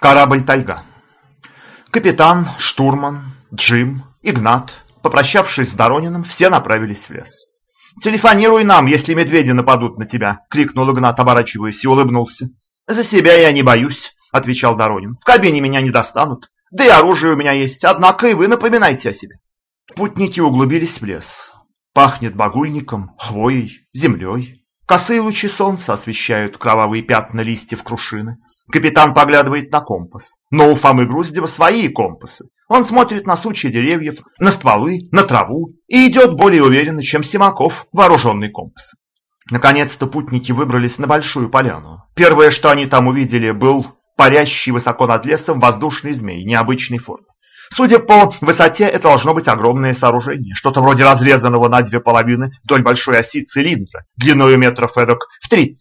Корабль «Тайга». Капитан, штурман, Джим, Игнат, попрощавшись с Дорониным, все направились в лес. «Телефонируй нам, если медведи нападут на тебя!» — крикнул Игнат, оборачиваясь, и улыбнулся. «За себя я не боюсь», — отвечал Доронин. «В кабине меня не достанут, да и оружие у меня есть, однако и вы напоминайте о себе». Путники углубились в лес. Пахнет багульником, хвоей, землей. Косые лучи солнца освещают кровавые пятна листьев крушины. Капитан поглядывает на компас. Но у Фомы Груздева свои компасы. Он смотрит на сучья деревьев, на стволы, на траву и идет более уверенно, чем Симаков, вооруженный компасом. Наконец-то путники выбрались на большую поляну. Первое, что они там увидели, был парящий высоко над лесом воздушный змей необычной формы. Судя по высоте, это должно быть огромное сооружение, что-то вроде разрезанного на две половины вдоль большой оси цилиндра, длиной метров эдак в 30.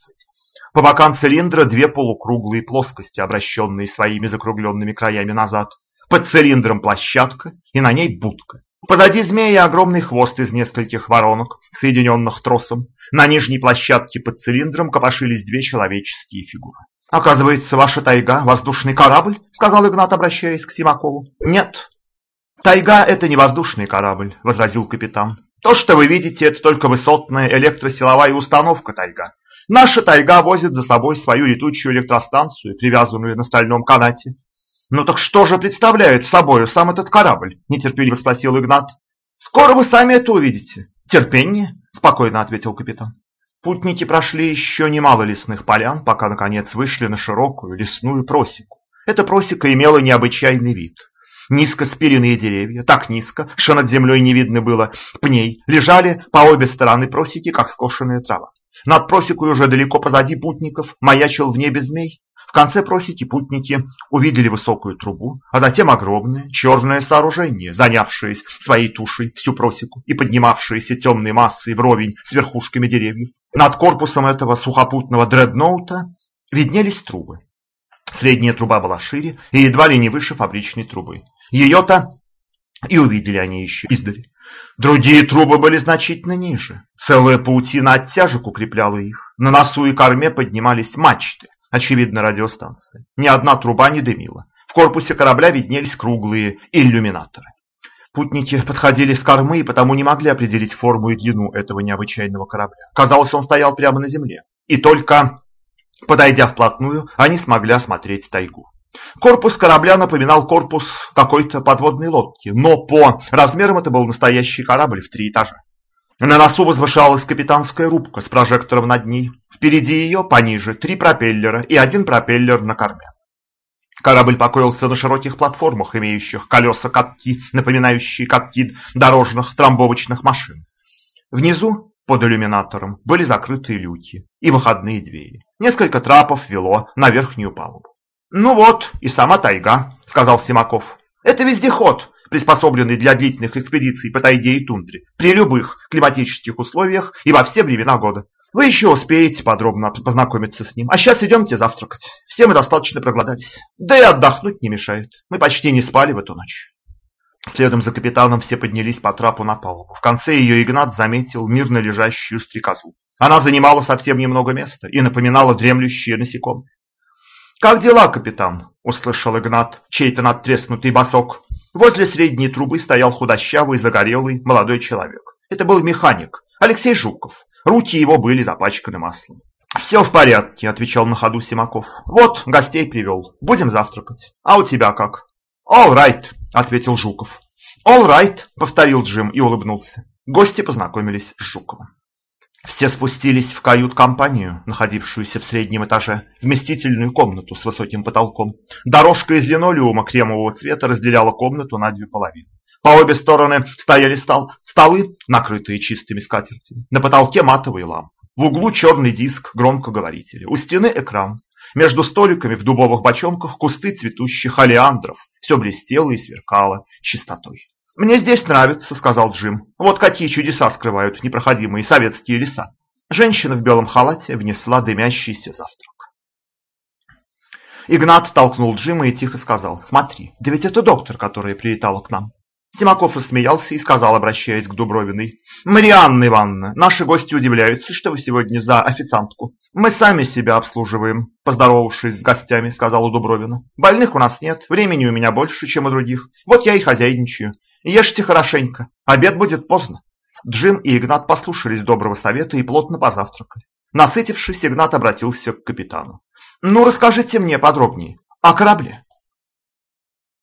По бокам цилиндра две полукруглые плоскости, обращенные своими закругленными краями назад. Под цилиндром площадка и на ней будка. Позади змея огромный хвост из нескольких воронок, соединенных тросом. На нижней площадке под цилиндром копошились две человеческие фигуры. «Оказывается, ваша тайга — воздушный корабль?» — сказал Игнат, обращаясь к Симакову. «Нет, тайга — это не воздушный корабль», — возразил капитан. «То, что вы видите, это только высотная электросиловая установка тайга. Наша тайга возит за собой свою летучую электростанцию, привязанную на стальном канате. «Ну так что же представляет собой сам этот корабль?» – нетерпеливо спросил Игнат. «Скоро вы сами это увидите». «Терпение?» – спокойно ответил капитан. Путники прошли еще немало лесных полян, пока, наконец, вышли на широкую лесную просеку. Эта просека имела необычайный вид. Низко спиленные деревья, так низко, что над землей не видно было пней, лежали по обе стороны просеки, как скошенная трава. Над просекой уже далеко позади путников маячил в небе змей. В конце просеки путники увидели высокую трубу, а затем огромное черное сооружение, занявшее своей тушей всю просеку и поднимавшееся темной массой вровень с верхушками деревьев. Над корпусом этого сухопутного дредноута виднелись трубы. Средняя труба была шире и едва ли не выше фабричной трубы. Ее-то и увидели они еще издали. Другие трубы были значительно ниже. Целая паутина оттяжек укрепляла их. На носу и корме поднимались мачты, очевидно, радиостанция. Ни одна труба не дымила. В корпусе корабля виднелись круглые иллюминаторы. Путники подходили с кормы и потому не могли определить форму и длину этого необычайного корабля. Казалось, он стоял прямо на земле. И только подойдя вплотную, они смогли осмотреть тайгу. Корпус корабля напоминал корпус какой-то подводной лодки, но по размерам это был настоящий корабль в три этажа. На носу возвышалась капитанская рубка с прожектором над ней. Впереди ее, пониже, три пропеллера и один пропеллер на корме. Корабль покоился на широких платформах, имеющих колеса-катки, напоминающие катки дорожных трамбовочных машин. Внизу, под иллюминатором, были закрытые люки и выходные двери. Несколько трапов вело на верхнюю палубу. «Ну вот, и сама тайга», — сказал Симаков. «Это вездеход, приспособленный для длительных экспедиций по тайге и тундре, при любых климатических условиях и во все времена года. Вы еще успеете подробно познакомиться с ним. А сейчас идемте завтракать. Все мы достаточно проголодались. Да и отдохнуть не мешает. Мы почти не спали в эту ночь». Следом за капитаном все поднялись по трапу на палубу. В конце ее Игнат заметил мирно лежащую стрекозу. Она занимала совсем немного места и напоминала дремлющие насекомые. «Как дела, капитан?» – услышал Игнат чей-то надтреснутый босок. Возле средней трубы стоял худощавый, загорелый молодой человек. Это был механик, Алексей Жуков. Руки его были запачканы маслом. «Все в порядке», – отвечал на ходу Симаков. «Вот, гостей привел. Будем завтракать. А у тебя как?» «All right», – ответил Жуков. «All right», – повторил Джим и улыбнулся. Гости познакомились с Жуковым. Все спустились в кают-компанию, находившуюся в среднем этаже, вместительную комнату с высоким потолком. Дорожка из линолеума кремового цвета разделяла комнату на две половины. По обе стороны стояли стол, столы, накрытые чистыми скатертями. На потолке матовые лампы. В углу черный диск громкоговорителя. У стены экран. Между столиками в дубовых бочонках кусты цветущих олеандров. Все блестело и сверкало чистотой. «Мне здесь нравится», — сказал Джим. «Вот какие чудеса скрывают непроходимые советские леса». Женщина в белом халате внесла дымящийся завтрак. Игнат толкнул Джима и тихо сказал, «Смотри, да ведь это доктор, которая прилетала к нам». Симаков рассмеялся и сказал, обращаясь к Дубровиной. «Марианна Ивановна, наши гости удивляются, что вы сегодня за официантку. Мы сами себя обслуживаем», – поздоровавшись с гостями, сказала Дубровина. «Больных у нас нет, времени у меня больше, чем у других. Вот я и хозяйничаю. Ешьте хорошенько, обед будет поздно». Джим и Игнат послушались доброго совета и плотно позавтракали. Насытившись, Игнат обратился к капитану. «Ну, расскажите мне подробнее о корабле».